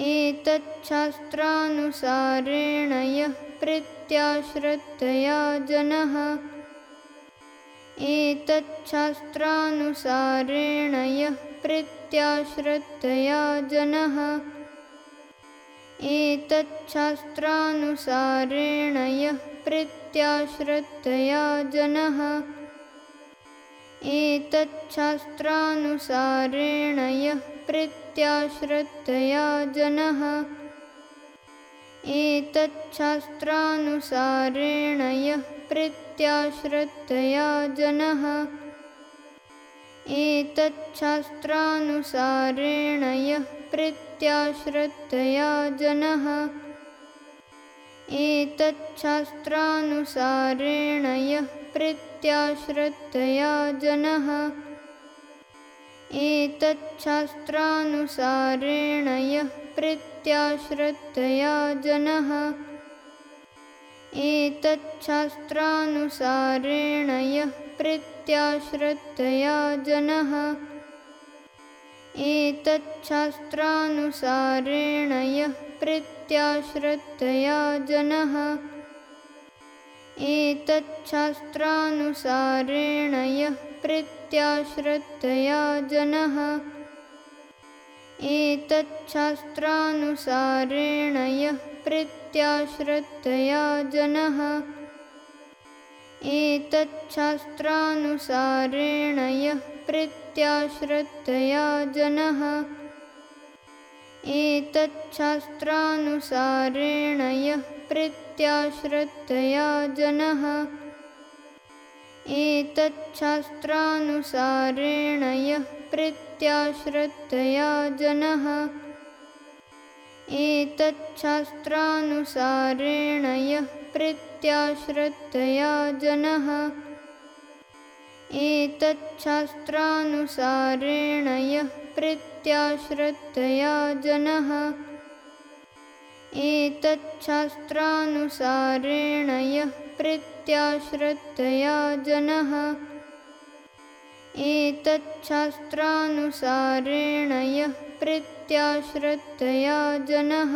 एतच्छास्त्रानुसारेण यः प्रीत्याश्रद्धया जनः। एतच्छास्त्रानुसारेण यः प्रीत्याश्रद्धया जनः। एतच्छास्त्रानुसारेण यः प्रीत्याश्रद्धया जनः। एतच्छास्त्रानुसारेण यः एतच्छास्त्रानुसारेण यः प्रीत्याश्रद्धया जनः। एतच्छास्त्रानुसारेण यः प्रीत्याश्रद्धया जनः। एतच्छास्त्रानुसारेण यः प्रीत्याश्रद्धया जनः एतच्छास्त्रानुसारेण यः प्रीत्याश्रद्धया जनः। एतच्छास्त्रानुसारेण यः प्रीत्याश्रद्धया जनः। एतच्छास्त्रानुसारेण यः प्रीत्याश्रद्धया जनः। एतच्छास्त्रानुसारेण यः एतच्छास्त्रानुसारेण यः प्रीत्याश्रद्धया जनः। एतच्छास्त्रानुसारेण यः प्रीत्याश्रद्धया जनः। एतच्छास्त्रानुसारेण यः प्रीत्याश्रद्धया जनः एतच्छास्त्रानुसारेण यः प्रीत्याश्रद्धया जनः। एतच्छास्त्रानुसारेण यः प्रीत्याश्रद्धया जनः। एतच्छास्त्रानुसारेण यः प्रीत्याश्रद्धया जनः एतच्छास्त्रानुसारेण यः प्रीत्याश्रद्धया जनः। एतच्छास्त्रानुसारेण यः प्रीत्याश्रद्धया जनः।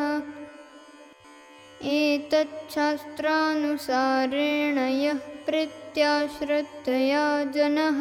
एतच्छास्त्रानुसारेण यः प्रीत्याश्रद्धया जनः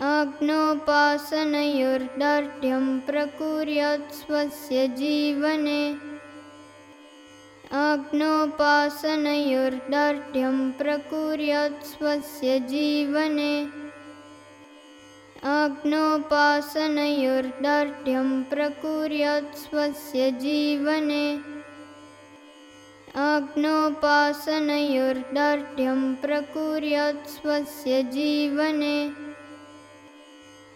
आज्ञोपासनयोर्दार्ढ्यं प्रकुर्यात् स्वस्य जीवने। आज्ञोपासनयोर्दार्ढ्यं प्रकुर्यात् स्वस्य जीवने। आज्ञोपासनयोर्दार्ढ्यं प्रकुर्यात् स्वस्य जीवने। आज्ञोपासनयोर्दार्ढ्यं प्रकुर्यात् स्वस्य जीवने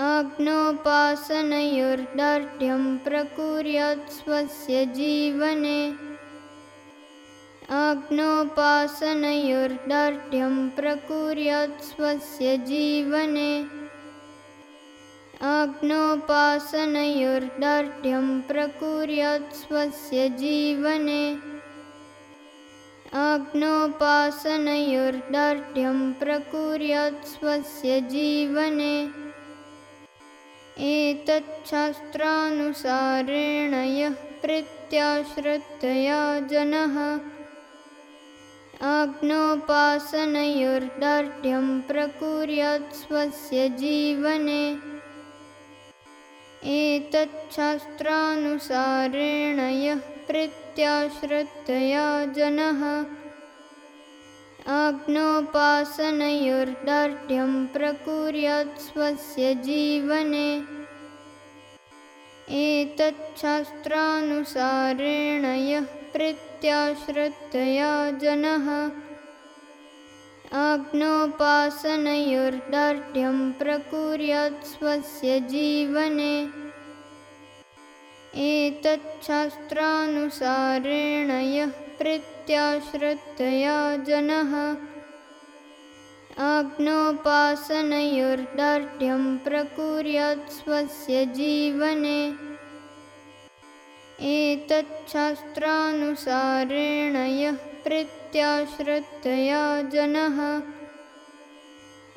आज्ञोपासनयोर्दार्ढ्यं प्रकुर्यात् स्वस्य जीवने। आज्ञोपासनयोर्दार्ढ्यं प्रकुर्यात् स्वस्य जीवने। आज्ञोपासनयोर्दार्ढ्यं प्रकुर्यात् स्वस्य जीवने। आज्ञोपासनयोर्दार्ढ्यं प्रकुर्यात् स्वस्य जीवने एतच्छास्त्रानुसारेण यः प्रीत्याश्रद्धया जनः। आज्ञोपासनयोर्दार्ढ्यं प्रकुर्यात् स्वस्य जीवने। एतच्छास्त्रानुसारेण यः प्रीत्याश्रद्धया जनः आज्ञोपासनयोर्दार्ढ्यं प्रकुर्यात् स्वस्य जीवने। एतच्छास्त्रानुसारेण यः प्रीत्याश्रद्धया जनः। आज्ञोपासनयोर्दार्ढ्यं प्रकुर्यात् स्वस्य जीवने एतच्छास्त्रानुसारेण यः प्रीत्याश्रद्धया जनः। आज्ञोपासनयोर्दार्ढ्यं प्रकुर्यात् स्वस्य जीवने। एतच्छास्त्रानुसारेण यः प्रीत्याश्रद्धया जनः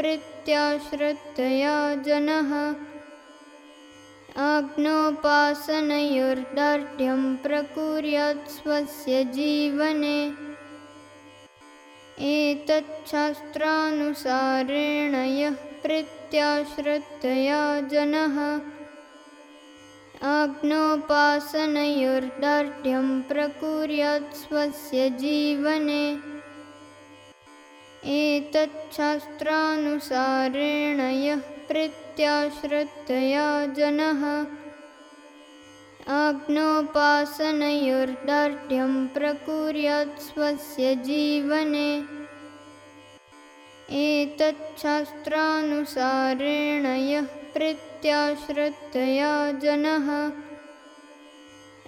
प्रीत्याश्रद्धया जनः। आज्ञोपासनयोर्दार्ढ्यं प्रकुर्यात् स्वस्य जीवने। एतच्छास्त्रानुसारेण यः प्रीत्याश्रद्धया जनः। आज्ञोपासनयोर्दार्ढ्यं प्रकुर्यात् स्वस्य जीवने एतच्छास्त्रानुसारेण यः प्रीत्याश्रद्धया जनः। आज्ञोपासनयोर्दार्ढ्यं प्रकुर्यात् स्वस्य जीवने। एतच्छास्त्रानुसारेण यः प्रीत्याश्रद्धया जनः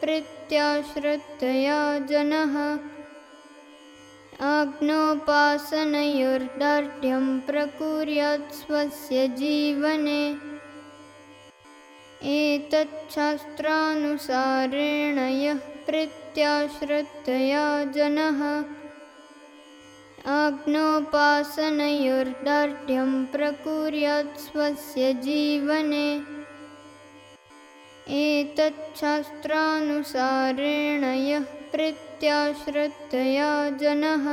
प्रीत्याश्रद्धया जनः। आज्ञोपासनयोर्दार्ढ्यं प्रकुर्यात् स्वस्य जीवने। एतच्छास्त्रानुसारेण यः प्रीत्याश्रद्धया जनः। आज्ञोपासनयोर्दार्ढ्यं प्रकुर्यात् स्वस्य जीवने एतच्छास्त्रानुसारेण यः प्रीत्याश्रद्धया जनः।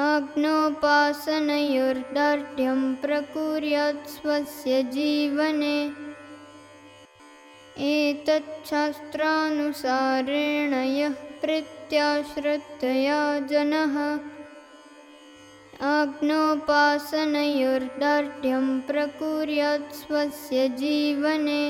आज्ञोपासनयोर्दार्ढ्यं प्रकुर्यात् स्वस्य जीवने। एतच्छास्त्रानुसारेण यः प्रीत्याश्रद्धया जनः आज्ञोपासनयोर्दार्ढ्यं प्रकुर्यात् स्वस्य जीवने